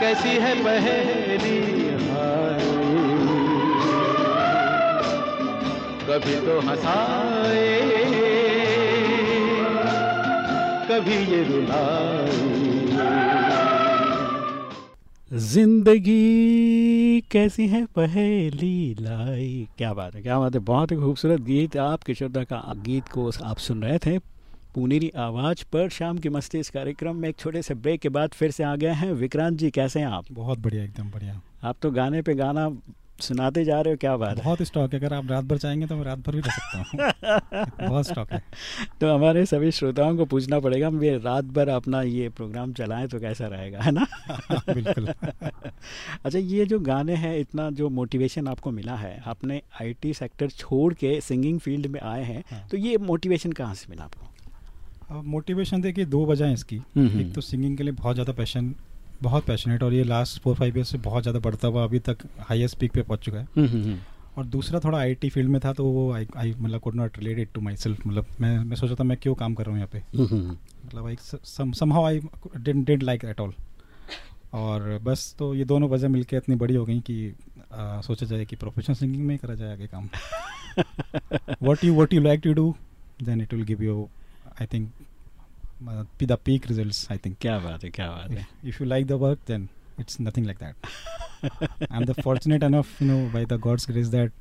कैसी है पहेली कभी तो हंसाए, कभी ये रुलाए। ज़िंदगी कैसी है पहेली लाई? क्या बात है, क्या बात है। बहुत ही खूबसूरत गीत आप किशोरदा का गीत को आप सुन रहे थे। पुनेरी आवाज़ पर शाम की मस्ती इस कार्यक्रम में एक छोटे से ब्रेक के बाद फिर से आ गए हैं। विक्रांत जी कैसे हैं आप? बहुत बढ़िया एकदम बढ़िया। आप तो गाने पे गाना सुनाते जा रहे हो क्या बात बहुत स्टॉक है। अगर आप रात भर चाहेंगे तो मैं रात भर भी रह सकता हूँ। बहुत स्टॉक है। तो हमारे सभी श्रोताओं को पूछना पड़ेगा हम ये रात भर अपना ये प्रोग्राम चलाएँ तो कैसा रहेगा है ना? बिल्कुल। अच्छा ये जो गाने हैं इतना जो मोटिवेशन आपको मिला है आपने आईटी सेक्टर छोड़ के सिंगिंग फ़ील्ड में आए हैं हाँ। तो ये मोटिवेशन कहाँ से मिला आपको? मोटिवेशन देखिए दो वजह हैं इसकी। हम्म, हम्म। एक तो सिंगिंग के लिए बहुत ज़्यादा पैशन बहुत पैशनेट और ये लास्ट फोर फाइव ईयर से बहुत ज़्यादा बढ़ता हुआ अभी तक हाईएस्ट पीक पे पहुँच चुका है। हम्म, और दूसरा थोड़ा आईटी फ़ील्ड में था तो वो आई आई मतलब could not related to myself मतलब मैं मैं सोचा था मैं क्यों काम कर रहा हूँ यहाँ पे। मतलब I somehow I didn't like at all और बस तो ये दोनों वजह मिलकर इतनी बड़ी हो गई कि आ, सोचा जाए कि प्रोफेशनल सिंगिंग में ही करा जाए आगे काम। What you what you like to do then it will give you I think uh, the peak results. I think. क्या बात है क्या बात है. If, you like the work, then it's nothing like that. I'm the fortunate enough, you know, by the God's grace that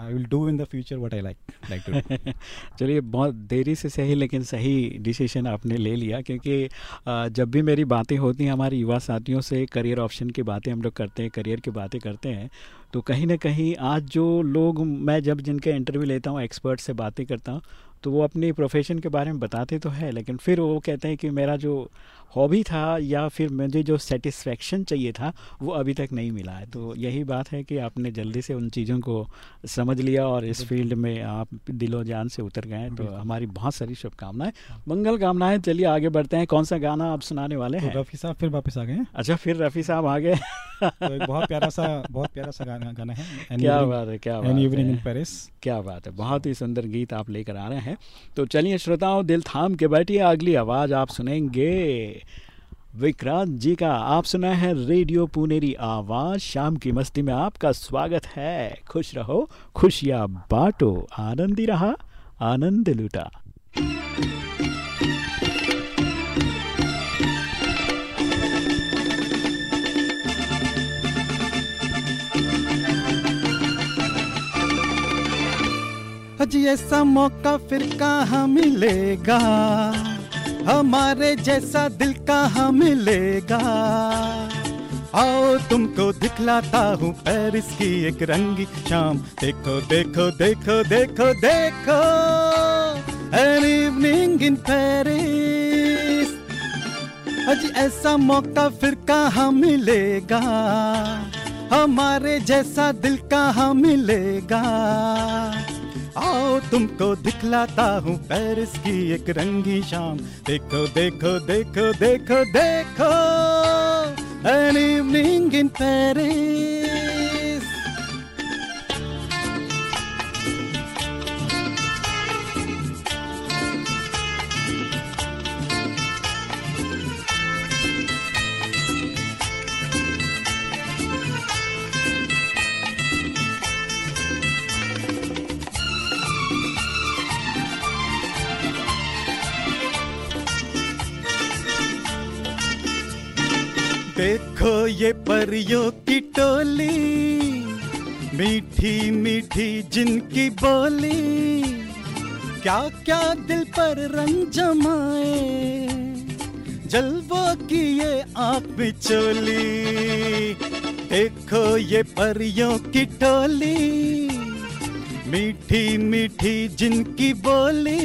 I will do in the future what I like like to चलिए बहुत देरी से सही लेकिन सही decision आपने ले लिया क्योंकि जब भी मेरी बातें होती हैं हमारे युवा साथियों से करियर ऑप्शन की बातें हम लोग करते हैं करियर की बातें करते हैं तो कहीं ना कहीं आज जो लोग मैं जब जिनके इंटरव्यू लेता हूँ एक्सपर्ट से बातें करता हूँ तो वो अपनी प्रोफेशन के बारे में बताते तो है, लेकिन फिर वो कहते हैं कि मेरा जो हॉबी था या फिर मुझे जो सेटिस्फेक्शन चाहिए था वो अभी तक नहीं मिला है। तो यही बात है कि आपने जल्दी से उन चीज़ों को समझ लिया और इस फ़ील्ड में आप दिलो जान से उतर गए तो हमारी बहुत सारी शुभकामनाएँ मंगल कामनाएँ। चलिए आगे बढ़ते हैं। कौन सा गाना आप सुनाने वाले हैं तो हैं? रफ़ी साहब फिर वापस आ गए अच्छा फिर रफ़ी साहब आ गए तो एक बहुत प्यारा सा बहुत प्यारा सा गाना गाना है। क्या बात है क्या बात इवनिंग इन पेरिस क्या बात है बहुत ही सुंदर गीत आप लेकर आ रहे हैं। तो चलिए श्रोताओं दिल थाम के बैठिए। अगली आवाज़ आप सुनेंगे। विक्रांत जी का आप सुना है रेडियो पुनेरी आवाज़। शाम की मस्ती में आपका स्वागत है। खुश रहो, खुशियाँ बांटो। आनंदी रहा, आनंद लुटा। जी ऐसा मौका फिर कहाँ मिलेगा? हमारे जैसा दिल कहाँ मिलेगा। आओ तुमको दिखलाता हूँ पेरिस की एक रंगी शाम। देखो देखो देखो देखो देखो एन इवनिंग इन पेरिस अज ऐसा मौका फिर कहाँ मिलेगा? हमारे जैसा दिल कहाँ मिलेगा? आओ, तुमको दिखलाता हूँ, पेरिस की एक रंगी शाम। देखो देखो देखो देखो देखो एन इवनिंग इन पेरिस देखो ये परियों की टोली, मीठी मीठी जिनकी बोली। क्या क्या दिल पर रंग जमाए, जलवों की ये आँख बिचोली। देखो ये परियों की टोली, मीठी मीठी जिनकी बोली।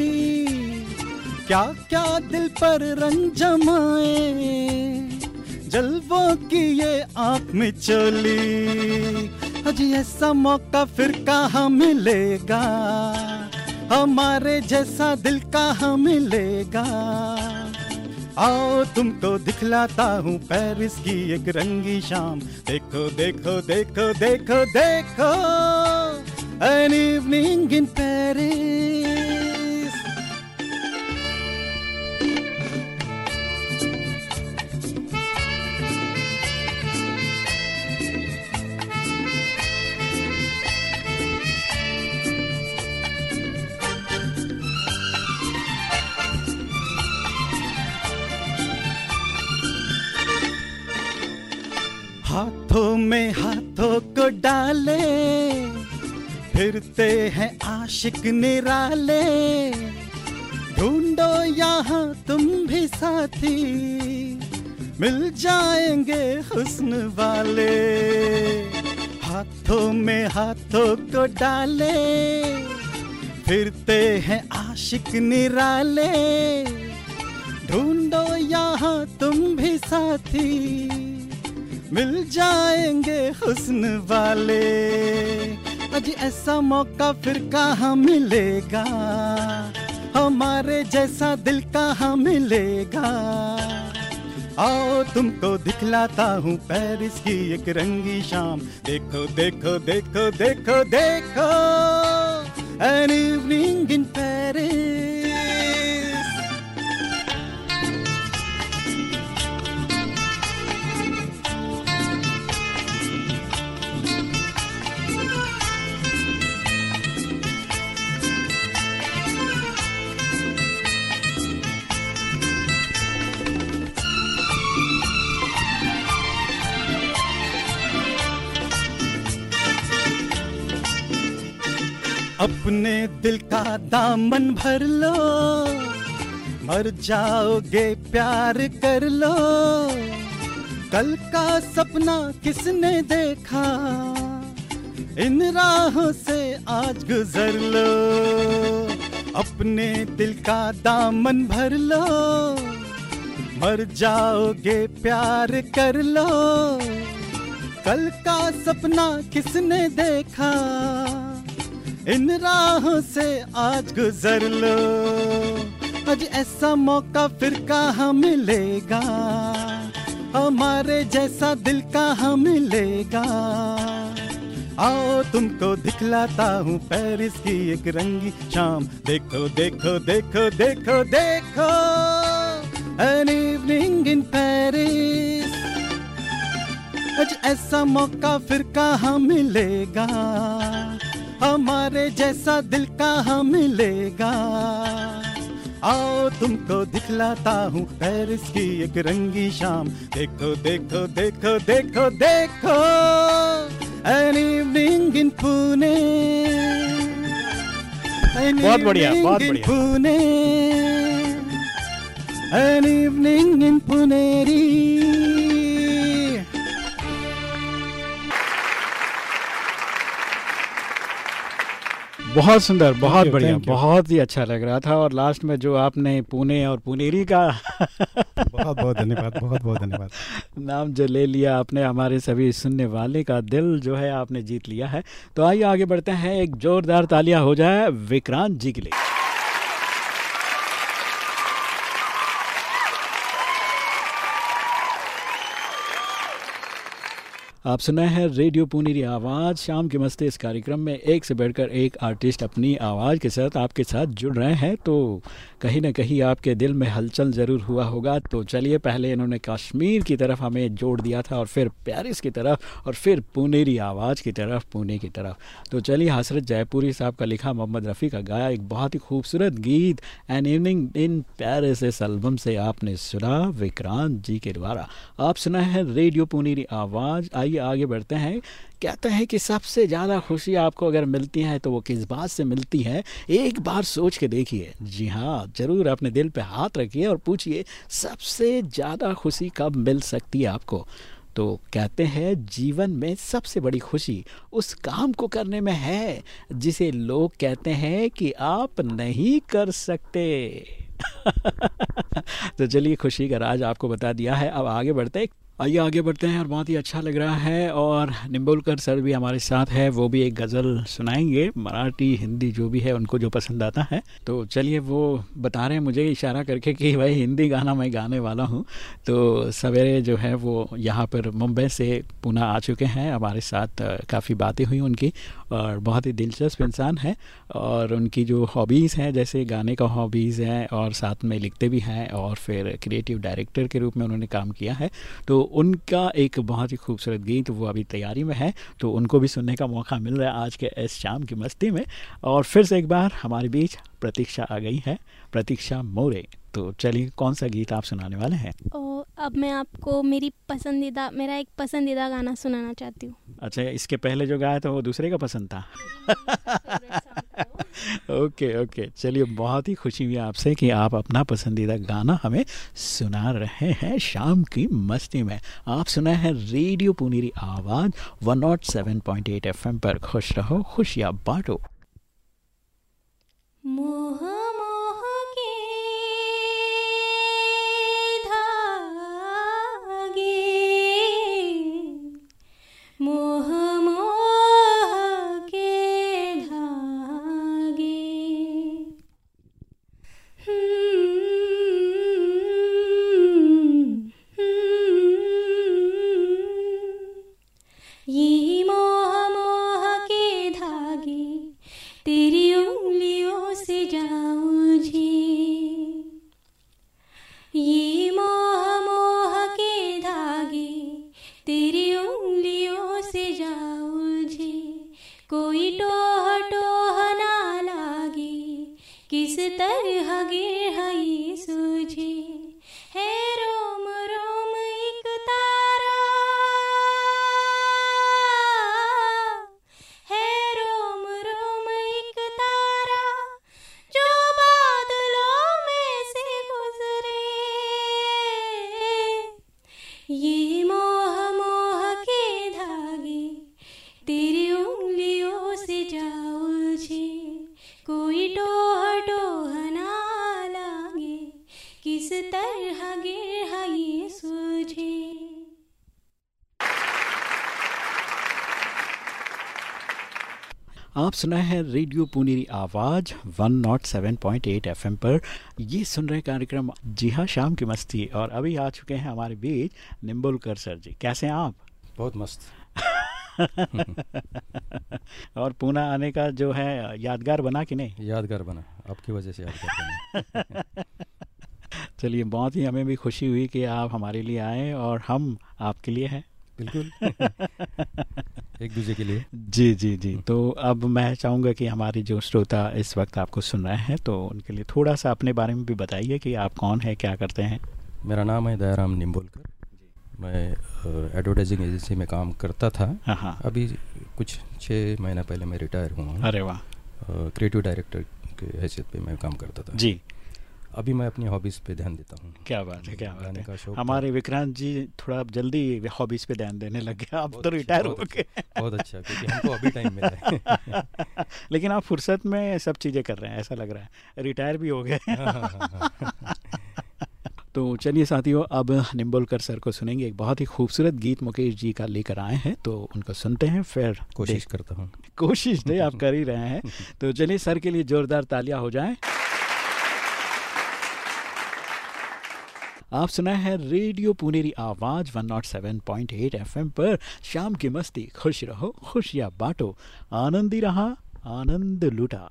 क्या क्या दिल पर रंग जमाए जलवों की ये आँख में चोली। अजी ऐसा मौका फिर कहा मिलेगा? हमारे जैसा दिल कहाँ मिलेगा? आओ तुमको दिखलाता हूँ पेरिस की एक रंगी शाम। देखो देखो देखो देखो देखो। एन इवनिंग इन पेरिस में हाथों को डाले, फिरते हैं आशिक निराले। ढूंढो यहाँ तुम भी साथी, मिल जाएँगे हुस्न वाले। हाथों में हाथों को डाले, फिरते हैं आशिक निराले। ढूंढो यहाँ तुम भी साथी। मिल जाएँगे हुस्न वाले। अजी ऐसा मौका फिर कहाँ मिलेगा? हमारे जैसा दिल कहाँ मिलेगा? आओ तुमको दिखलाता हूँ पेरिस की एक रंगी शाम। देखो देखो देखो देखो देखो। एन इवनिंग इन पेरिस अपने दिल का दामन भर लो। मर जाओगे, प्यार कर लो। कल का सपना किसने देखा? इन राहों से आज गुजर लो। अपने दिल का दामन भर लो। मर जाओगे, प्यार कर लो। कल का सपना किसने देखा? इन राहों से आज गुजर लो। आज ऐसा मौका फिर कहाँ मिलेगा। हमारे जैसा दिल कहाँ मिलेगा। आओ तुमको दिखलाता हूँ पेरिस की एक रंगी शाम। देखो देखो देखो देखो देखो। एन इवनिंग इन पेरिस आज ऐसा मौका फिर कहाँ मिलेगा। हमारे जैसा दिल कहाँ मिलेगा। आओ तुमको दिखलाता हूँ पेरिस की एक रंगी शाम। देखो देखो देखो देखो देखो एन इवनिंग इन पुणे बहुत बढ़िया बहुत बढ़िया। Pune an evening in Puneri बहुत सुंदर बहुत बढ़िया बहुत ही अच्छा लग रहा था और लास्ट में जो आपने पुणे और पुनेरी का बहुत बहुत धन्यवाद बहुत बहुत धन्यवाद। नाम जो ले लिया आपने हमारे सभी सुनने वाले का दिल जो है आपने जीत लिया है। तो आइए आगे बढ़ते हैं एक जोरदार तालियाँ हो जाए विक्रांत जी के लिए। आप सुना है रेडियो पुनीरी आवाज़। शाम के मस्ती इस कार्यक्रम में एक से बढ़कर एक आर्टिस्ट अपनी आवाज़ के साथ आपके साथ जुड़ रहे हैं। तो कहीं ना कहीं आपके दिल में हलचल ज़रूर हुआ होगा। तो चलिए, पहले इन्होंने कश्मीर की तरफ़ हमें जोड़ दिया था और फिर पेरिस की तरफ़ और फिर पुनेरी आवाज़ की तरफ़, पुणे की तरफ़। तो चलिए, हसरत जयपुरी साहब का लिखा मोहम्मद रफ़ी का गाया एक बहुत ही खूबसूरत गीत एन इवनिंग इन पेरिस इस एल्बम से आपने सुना। विक्रांत जी के द्वारा। आप सुना है रेडियो पुनेरी आवाज़। आइए आगे बढ़ते हैं। कहते हैं कि सबसे ज़्यादा खुशी आपको अगर मिलती है तो वो किस बात से मिलती है? एक बार सोच के देखिए। जी हाँ ज़रूर अपने दिल पे हाथ रखिए और पूछिए, सबसे ज़्यादा खुशी कब मिल सकती है आपको? तो कहते हैं, जीवन में सबसे बड़ी खुशी उस काम को करने में है, जिसे लोग कहते हैं कि आप नहीं कर सकते। तो चलिए, खुशी का राज आपको बता दिया है। अब आगे बढ़ते आइए आगे बढ़ते हैं और बहुत ही अच्छा लग रहा है और निम्बुलकर सर भी हमारे साथ है, वो भी एक गज़ल सुनाएँगे, मराठी, हिंदी जो भी है उनको जो पसंद आता है। तो चलिए वो बता रहे हैं मुझे इशारा करके कि भाई हिंदी गाना मैं गाने वाला हूँ। तो सवेरे जो है वो यहाँ पर मुंबई से पुणे आ चुके हैं, हमारे साथ काफ़ी बातें हुई उनकी और बहुत ही दिलचस्प इंसान है और उनकी जो हॉबीज़ हैं, जैसे गाने का हॉबीज़ हैं और साथ में लिखते भी हैं और फिर क्रिएटिव डायरेक्टर के रूप में उन्होंने काम किया है तो उनका एक बहुत ही खूबसूरत गीत वो अभी तैयारी में है तो उनको भी सुनने का मौका मिल रहा है आज के इस शाम की मस्ती में। और फिर से एक बार हमारे बीच प्रतीक्षा आ गई है। प्रतीक्षा मोरे तो चलिए कौन सा गीत आप सुनाने वाले हैं? अब मैं आपको मेरी पसंदीदा मेरा एक पसंदीदा गाना सुनाना चाहती हूँ। अच्छा इसके पहले जो गाया था वो दूसरे का पसंद था? ओके ओके चलिए बहुत ही खुशी हुई आपसे कि आप अपना पसंदीदा गाना हमें सुना रहे हैं शाम की मस्ती में। आप सुना है radio Puneri Awaaz one not seven point eight F पर। खुश रहो खुशियाँ बांटो। Mohan. आप सुना है रेडियो पुनेरी आवाज़ 107.8 एफएम पर। ये सुन रहे कार्यक्रम जी हाँ शाम की मस्ती और अभी आ चुके हैं हमारे बीच निम्बुलकर सर जी। कैसे हैं आप? बहुत मस्त। और पूना आने का जो है यादगार बना कि नहीं? यादगार बना। आपकी वजह से यादगार बना। चलिए बहुत ही हमें भी खुशी हुई कि आप हमारे लिए आए और हम आपके लिए हैं। बिल्कुल। एक दूसरे के लिए। जी जी जी। तो अब मैं चाहूँगा कि हमारे जो श्रोता इस वक्त आपको सुन रहे हैं तो उनके लिए थोड़ा सा अपने बारे में भी बताइए कि आप कौन है क्या करते हैं। मेरा नाम है दयाराम निम्बोलकर। मैं एडवर्टाइजिंग एजेंसी में काम करता था। हाँ, हाँ। अभी कुछ छः महीना पहले मैं रिटायर हुआ अरे वाह। क्रिएटिव डायरेक्टर के हैसियत पे मैं काम करता था। जी। अभी मैं अपनी हॉबीज़ पे ध्यान देता हूँ। क्या बात है क्या बात है। हमारे विक्रांत जी थोड़ा जल्दी हॉबीज़ पे ध्यान देने लग गए। आप तो रिटायर हो गए। बहुत अच्छा क्योंकि हमको अभी टाइम मिला है। लेकिन आप फुर्सत में सब चीज़ें कर रहे हैं ऐसा लग रहा है। रिटायर भी हो गए। तो चलिए साथियों अब निम्बोलकर सर को सुनेंगे। एक बहुत ही खूबसूरत गीत मुकेश जी का लेकर आए हैं तो उनको सुनते हैं फिर कोशिश करता हूँ। कोशिश नहीं आप कर ही रहे हैं। तो चलिए सर के लिए जोरदार तालियाँ हो जाएँ। आप सुना है रेडियो पुनेरी आवाज़ 107.8 एफएम पर। शाम की मस्ती, खुश रहो, खुशियाँ बांटो। आनंदी रहा, आनंद लुटा।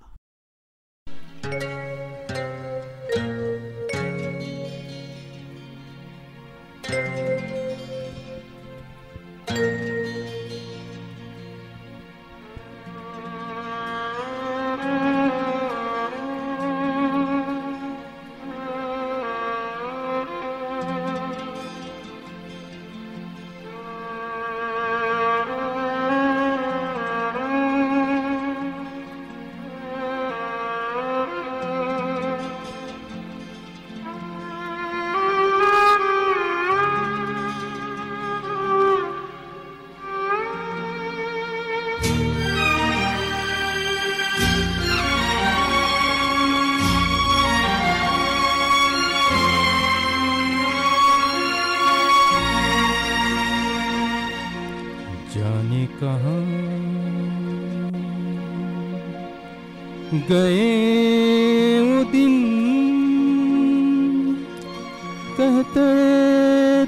गए वो दिन। कहते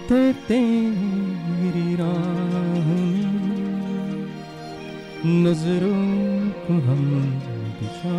थे तेरी राह नज़रों को हम बिछाएँगे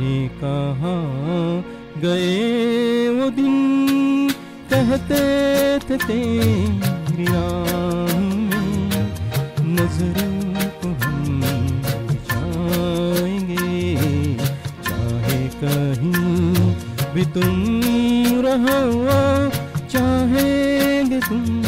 जाने कहाँ गए वो दिन कहते थे तेरी में, नज़रों को हम जाएँगे। चाहे कहीं भी तुम रहो चाहेंगे तुम।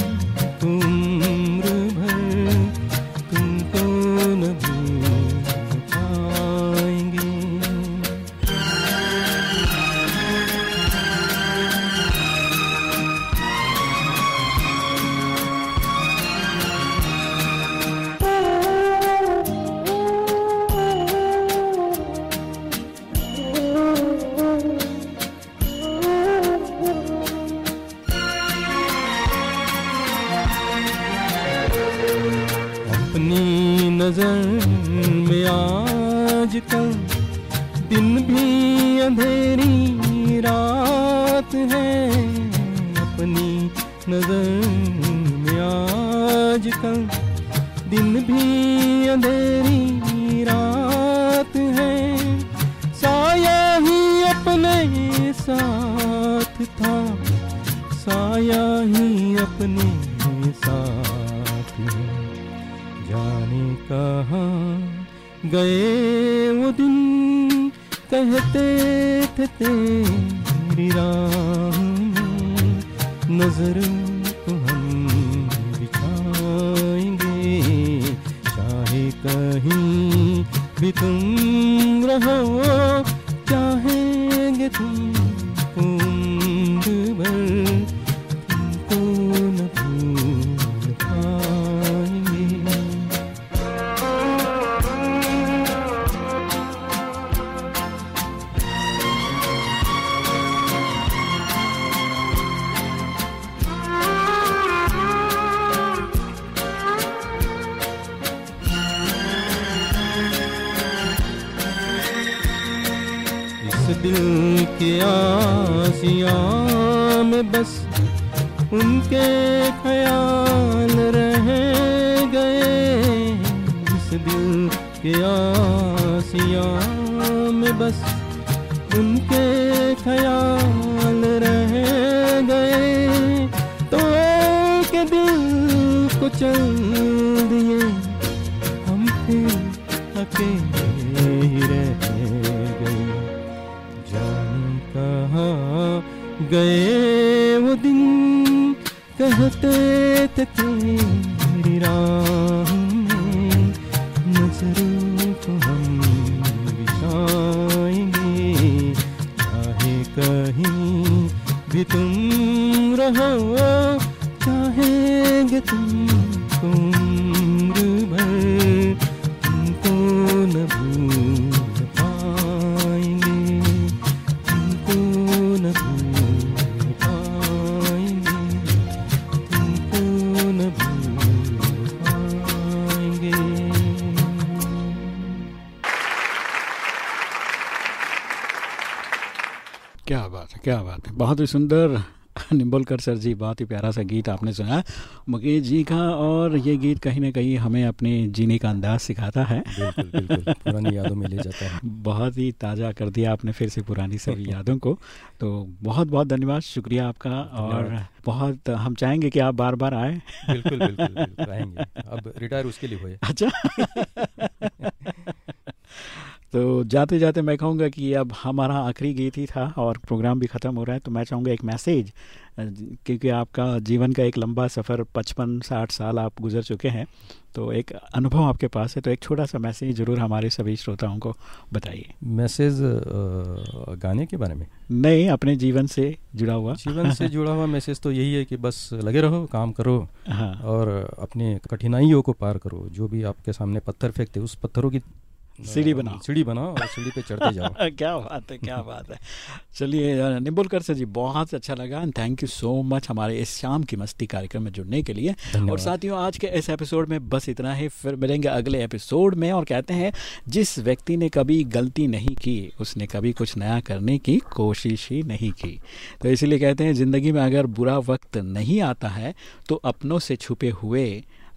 happening है सुंदर निम्बोलकर सर जी बहुत ही प्यारा सा गीत आपने सुना। मुकेश जी का और ये गीत कहीं ना कहीं हमें अपने जीने का अंदाज सिखाता है। बिल्कुल, बिल्कुल, पुरानी यादों में ले जाता है। बहुत ही ताज़ा कर दिया आपने फिर से पुरानी सभी यादों को। तो बहुत बहुत धन्यवाद शुक्रिया आपका। और बहुत हम चाहेंगे कि आप बार बार आए। बिल्कुल बिल्कुल, बिल्कुल। आएँगे। अब रिटायर उसके लिए हुए। अच्छा। तो जाते जाते मैं कहूँगा कि अब हमारा आखिरी गीत ही था और प्रोग्राम भी ख़त्म हो रहा है तो मैं चाहूँगा एक मैसेज क्योंकि आपका जीवन का एक लंबा सफ़र पचपन साठ साल आप गुजर चुके हैं तो एक अनुभव आपके पास है तो एक छोटा सा मैसेज ज़रूर हमारे सभी श्रोताओं को बताइए। मैसेज गाने के बारे में? नहीं अपने जीवन से जुड़ा हुआ। जीवन से जुड़ा हुआ मैसेज तो यही है कि बस लगे रहो काम करो हाँ। और अपने कठिनाइयों को पार करो जो भी आपके सामने पत्थर फेंकते उस पत्थरों की सीढ़ी बनाओ सीढ़ी बनाओ और सीढ़ी पे चढ़ते जाओ। क्या बात है क्या बात है। चलिए निम्बुलकर सर जी बहुत अच्छा लगा। And thank you so much हमारे इस शाम की मस्ती कार्यक्रम में जुड़ने के लिए। और साथियों आज के इस एपिसोड में बस इतना ही। फिर मिलेंगे अगले एपिसोड में और कहते हैं जिस व्यक्ति ने कभी गलती नहीं की उसने कभी कुछ नया करने की कोशिश ही नहीं की। तो इसीलिए कहते हैं ज़िंदगी में अगर बुरा वक्त नहीं आता है तो अपनों से छुपे हुए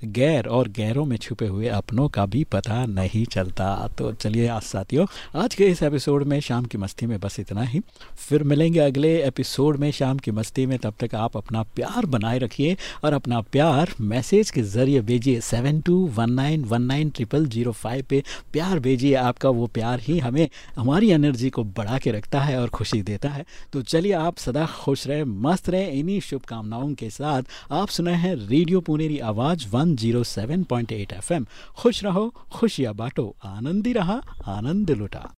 गैर और गैरों में छुपे हुए अपनों का भी पता नहीं चलता। तो चलिए आज साथियों, आज के इस एपिसोड में शाम की मस्ती में बस इतना ही। फिर मिलेंगे अगले एपिसोड में शाम की मस्ती में। तब तक आप अपना प्यार बनाए रखिए और अपना प्यार मैसेज के ज़रिए भेजिए seven two one nine one nine triple zero five पे। प्यार भेजिए, आपका वो प्यार ही हमें, हमारी एनर्जी को बढ़ा के रखता है और खुशी देता है। तो चलिए आप सदा खुश रहें, मस्त रहें, इन्हीं शुभकामनाओं के साथ। आप सुना है radio Puneri Awaaz one 107.8 FM खुश रहो खुशियाँ बांटो आनंदी रहा आनंद लुटा।